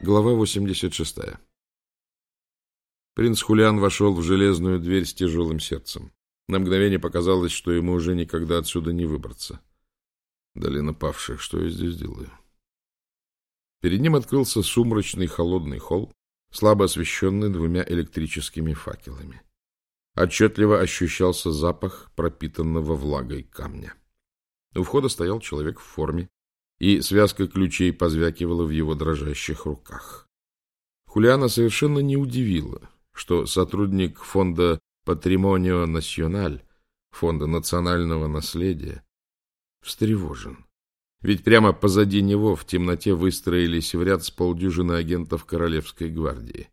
Глава 86. Принц Хулиан вошел в железную дверь с тяжелым сердцем. На мгновение показалось, что ему уже никогда отсюда не выбраться. Долина павших, что я здесь делаю? Перед ним открылся сумрачный холодный холл, слабо освещенный двумя электрическими факелами. Отчетливо ощущался запах пропитанного влагой камня. У входа стоял человек в форме, и связка ключей позвякивала в его дрожащих руках. Хулиана совершенно не удивила, что сотрудник фонда «Патримонио Националь», фонда национального наследия, встревожен. Ведь прямо позади него в темноте выстроились в ряд с полдюжины агентов Королевской гвардии.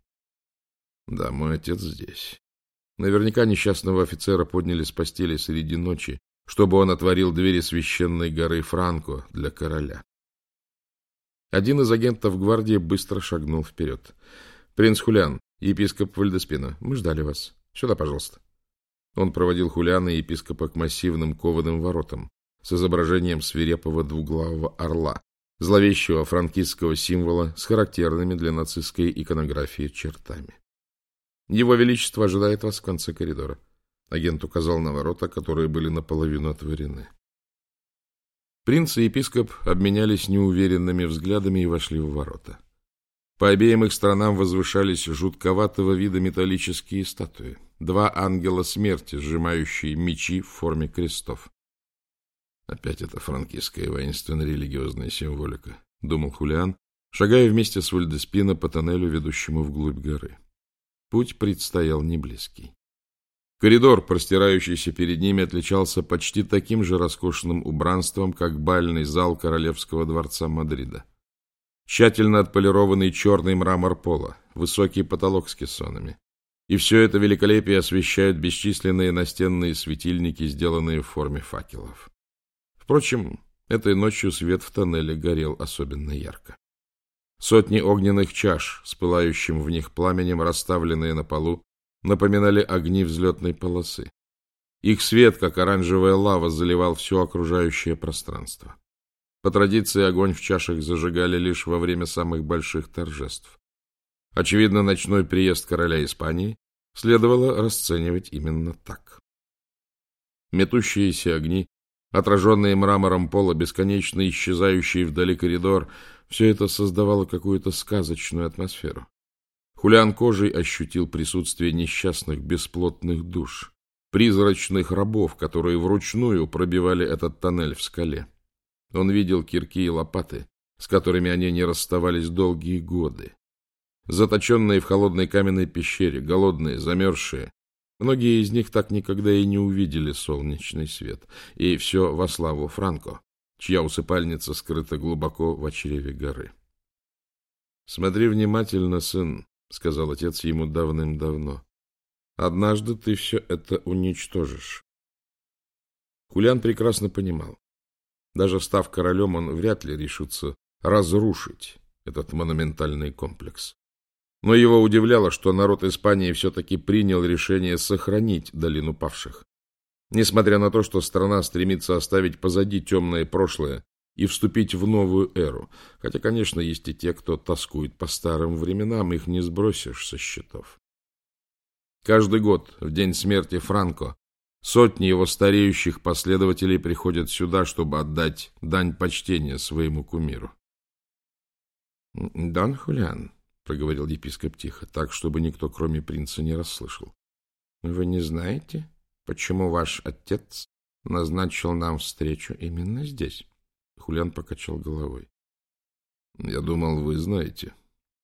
Да, мой отец здесь. Наверняка несчастного офицера подняли с постели среди ночи, чтобы он отворил двери священной горы Франко для короля. Один из агентов гвардии быстро шагнул вперед. — Принц Хулиан, епископ Вальдеспина, мы ждали вас. Сюда, пожалуйста. Он проводил Хулиана и епископа к массивным кованым воротам с изображением свирепого двуглавого орла, зловещего франкистского символа с характерными для нацистской иконографии чертами. Его Величество ожидает вас в конце коридора. Агент указал на ворота, которые были наполовину отворены. Принц и епископ обменялись неуверенными взглядами и вошли в ворота. По обеим их сторонам возвышались жутковатого вида металлические статуи. Два ангела смерти, сжимающие мечи в форме крестов. Опять это франкистская воинственно-религиозная символика, думал Хулиан, шагая вместе с Вальдеспино по тоннелю, ведущему вглубь горы. Путь предстоял неблизкий. Коридор, простирающийся перед ними, отличался почти таким же роскошным убранством, как бальный зал Королевского дворца Мадрида. Тщательно отполированный черный мрамор пола, высокий потолок с кессонами. И все это великолепие освещают бесчисленные настенные светильники, сделанные в форме факелов. Впрочем, этой ночью свет в тоннеле горел особенно ярко. Сотни огненных чаш с пылающим в них пламенем, расставленные на полу, напоминали огни взлетной полосы. Их свет, как оранжевая лава, заливал все окружающее пространство. По традиции огонь в чашах зажигали лишь во время самых больших торжеств. Очевидно, ночной приезд короля Испании следовало расценивать именно так. Метущиеся огни, отраженные мрамором пола, бесконечно исчезающий вдали коридор — все это создавало какую-то сказочную атмосферу. Хулиан кожей ощутил присутствие несчастных бесплотных душ, призрачных рабов, которые вручную пробивали этот тоннель в скале. Он видел кирки и лопаты, с которыми они не расставались долгие годы. Заточенные в холодной каменной пещере, голодные, замерзшие, многие из них так никогда и не увидели солнечный свет. И все во славу Франко, чья усыпальница скрыта глубоко в очреве горы. — Смотри внимательно, сын, — сказал отец ему давным-давно. — Однажды ты все это уничтожишь. Кулян прекрасно понимал. Даже став королем, он вряд ли решится разрушить этот монументальный комплекс. Но его удивляло, что народ Испании все-таки принял решение сохранить долину павших. Несмотря на то, что страна стремится оставить позади темное прошлое и вступить в новую эру. Хотя, конечно, есть и те, кто тоскует по старым временам, их не сбросишь со счетов. Каждый год, в день смерти Франко, сотни его стареющих последователей приходят сюда, чтобы отдать дань почтения своему кумиру. — Дон Хулиан, — проговорил епископ тихо, так, чтобы никто, кроме принца, не расслышал. — Вы не знаете, почему ваш отец назначил нам встречу именно здесь? Хулиан покачал головой. — Я думал, вы знаете.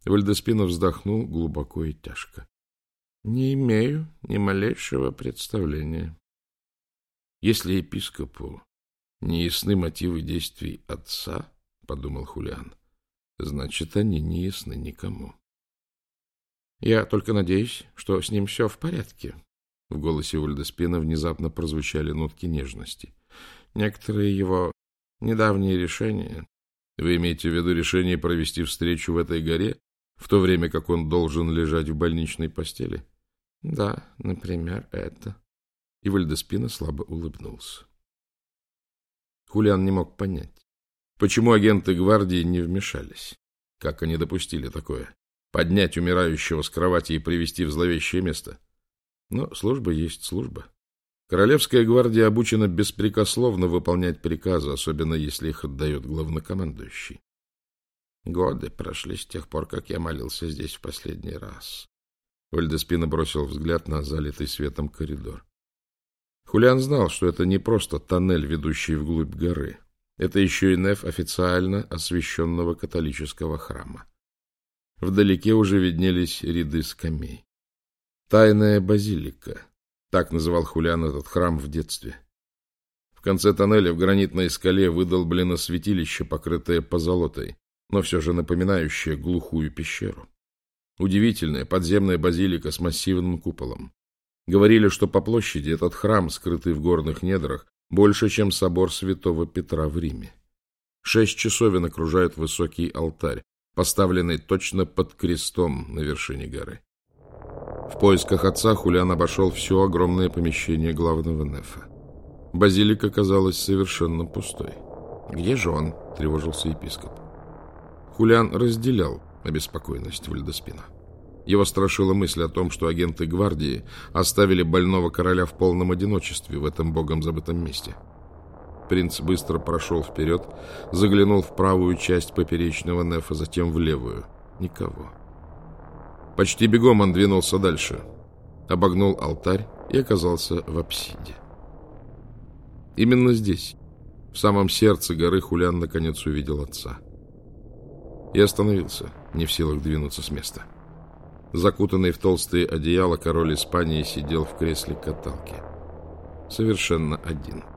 Вальдеспина вздохнул глубоко и тяжко. — Не имею ни малейшего представления. Если епископу не ясны мотивы действий отца, — подумал Хулиан, — значит, они не ясны никому. — Я только надеюсь, что с ним все в порядке. В голосе Вальдеспина внезапно прозвучали нотки нежности. Некоторые его Недавнее решение. Вы имеете в виду решение провести встречу в этой горе, в то время как он должен лежать в больничной постели? Да, например, это. И Вальдеспина слабо улыбнулся. Хулиан не мог понять, Почему агенты гвардии не вмешались? Как они допустили такое? Поднять умирающего с кровати и привести в зловещее место? Но служба есть служба. Королевская гвардия обучена беспрекословно выполнять приказы, особенно если их отдает главнокомандующий. Годы прошли с тех пор, как я молился здесь в последний раз. Вальдеспина бросил взгляд на залитый светом коридор. Хулиан знал, что это не просто тоннель, ведущий вглубь горы. Это еще и неф официально освященного католического храма. Вдалеке уже виднелись ряды скамей. Тайная базилика. Так называл Хулиан этот храм в детстве. В конце тоннеля в гранитной скале выдолблено святилище, покрытое позолотой, но все же напоминающее глухую пещеру. Удивительная подземная базилика с массивным куполом. Говорили, что по площади этот храм, скрытый в горных недрах, больше, чем собор святого Петра в Риме. Шесть часовен окружают высокий алтарь, поставленный точно под крестом на вершине горы. В поисках отца Хулиан обошел все огромное помещение главного нефа. Базилика казалась совершенно пустой. «Где же он?» — тревожился епископ. Хулиан разделял обеспокоенность Вальдеспина. Его страшила мысль о том, что агенты гвардии оставили больного короля в полном одиночестве в этом богом забытом месте. Принц быстро прошел вперед, заглянул в правую часть поперечного нефа, затем в левую. Никого. Почти бегом он двинулся дальше. Обогнул алтарь и оказался в апсиде. Именно здесь, в самом сердце горы, Хулян наконец увидел отца. И остановился, не в силах двинуться с места. — Закутанный в толстые одеяла, король Испании сидел в кресле каталки. Совершенно один. —